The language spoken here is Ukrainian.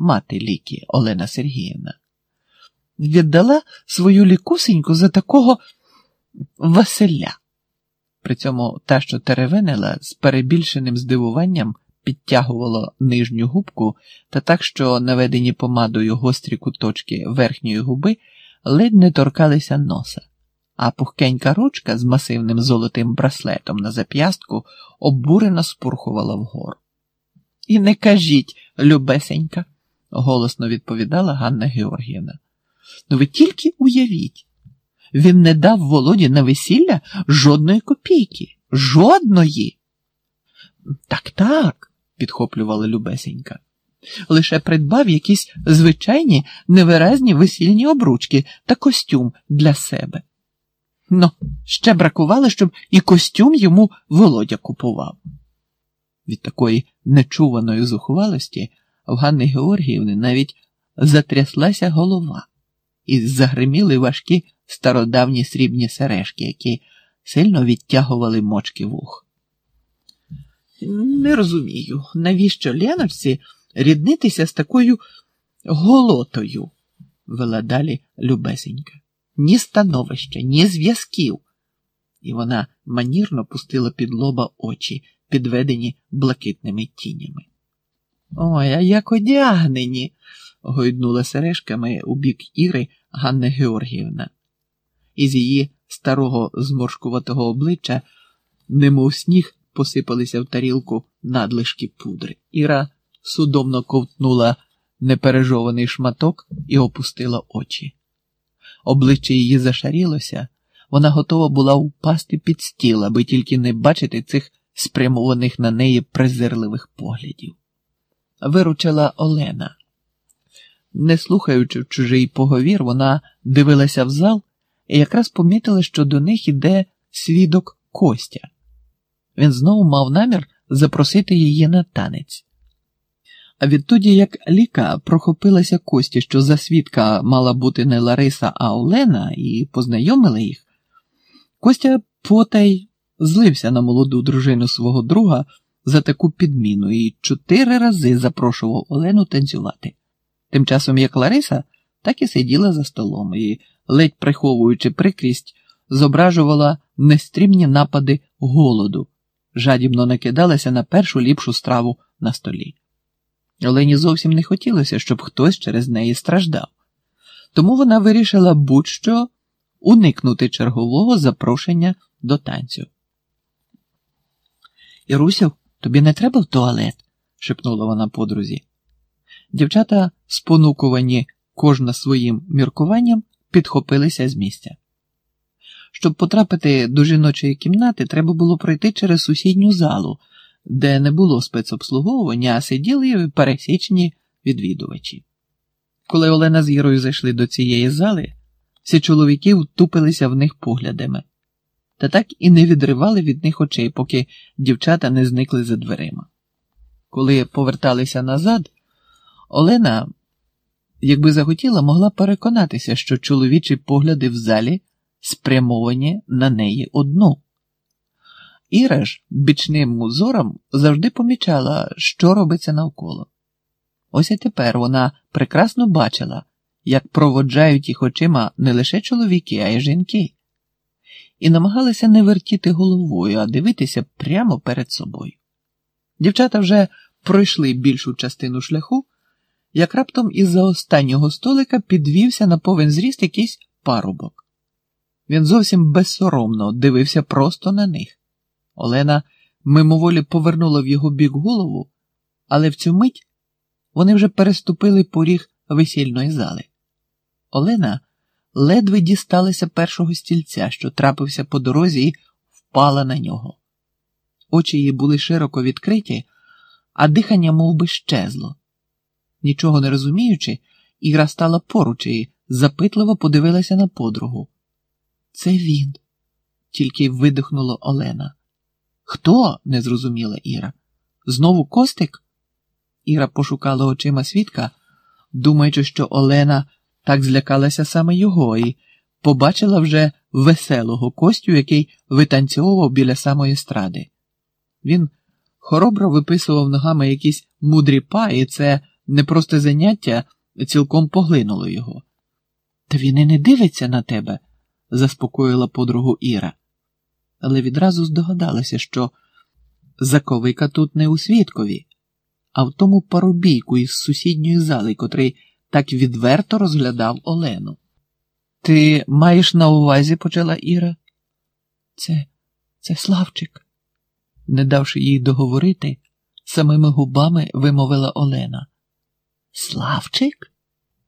мати ліки Олена Сергіївна. Віддала свою лікусеньку за такого Василя. При цьому та, що теревенила, з перебільшеним здивуванням підтягувала нижню губку та так, що наведені помадою гострі куточки верхньої губи ледь не торкалися носа, а пухкенька ручка з масивним золотим браслетом на зап'ястку обурено спурхувала вгору. І не кажіть, любесенька, голосно відповідала Ганна Георгіївна. Ну ви тільки уявіть. Він не дав Володі на весілля жодної копійки. Жодної. Так, так, підхоплювала Любесенька. Лише придбав якісь звичайні невиразні весільні обручки та костюм для себе. Ну, ще бракувало, щоб і костюм йому Володя купував. Від такої нечуваної зухвалості в Ганни Георгіївни навіть затряслася голова, і загриміли важкі стародавні срібні сережки, які сильно відтягували мочки вух. Не розумію, навіщо Леночці ріднитися з такою голотою, вела далі любесенька. Ні становища, ні зв'язків. І вона манірно пустила під лоба очі, підведені блакитними тінями. Ой, а як одягнені, гойднула сережками у бік Іри Ганна Георгіївна. Із її старого зморшкуватого обличчя, немов сніг, посипалися в тарілку надлишки пудри. Іра судомно ковтнула непережований шматок і опустила очі. Обличчя її зашарілося, вона готова була впасти під стіл, аби тільки не бачити цих спрямованих на неї презирливих поглядів. Виручила Олена. Не слухаючи чужий поговір, вона дивилася в зал і якраз помітила, що до них іде свідок Костя. Він знову мав намір запросити її на танець. А відтоді, як Ліка прохопилася Кості, що за свідка мала бути не Лариса, а Олена, і познайомила їх, Костя потай злився на молоду дружину свого друга за таку підміну і чотири рази запрошував Олену танцювати. Тим часом як Лариса так і сиділа за столом і, ледь приховуючи прикрість, зображувала нестрімні напади голоду, жадібно накидалася на першу ліпшу страву на столі. Олені зовсім не хотілося, щоб хтось через неї страждав, тому вона вирішила будь-що уникнути чергового запрошення до танцю. Ірусю, тобі не треба в туалет? шепнула вона подрузі. Дівчата, спонукувані кожна своїм міркуванням, підхопилися з місця. Щоб потрапити до жіночої кімнати, треба було пройти через сусідню залу, де не було спецобслуговування, а сиділи пересічні відвідувачі. Коли Олена з Ірою зайшли до цієї зали, всі чоловіки втупилися в них поглядами, та так і не відривали від них очей, поки дівчата не зникли за дверима. Коли поверталися назад, Олена, якби захотіла, могла переконатися, що чоловічі погляди в залі спрямовані на неї одну. Іра ж бічним узором завжди помічала, що робиться навколо. Ось і тепер вона прекрасно бачила, як проводжають їх очима не лише чоловіки, а й жінки, і намагалися не вертіти головою, а дивитися прямо перед собою. Дівчата вже пройшли більшу частину шляху, як раптом із-за останнього столика підвівся на повен зріст якийсь парубок. Він зовсім безсоромно дивився просто на них. Олена мимоволі повернула в його бік голову, але в цю мить вони вже переступили поріг весільної зали. Олена ледве дісталася першого стільця, що трапився по дорозі, і впала на нього. Очі її були широко відкриті, а дихання мов би, щезло. Нічого не розуміючи, Іра стала поруч і запитливо подивилася на подругу. Це він, тільки видихнула Олена. Хто? не зрозуміла Іра. Знову костик? Іра пошукала очима свідка, думаючи, що Олена так злякалася саме його, і побачила вже веселого костю, який витанцьовував біля самої стради. Він хоробро виписував ногами якісь мудрі па, і це Непросте заняття цілком поглинуло його. Та він і не дивиться на тебе, заспокоїла подругу Іра, але відразу здогадалася, що заковика тут не у свідкові, а в тому парубійку із сусідньої зали, котрий так відверто розглядав Олену. Ти маєш на увазі, почала Іра? Це, це Славчик. Не давши їй договорити, самими губами вимовила Олена. Славчик?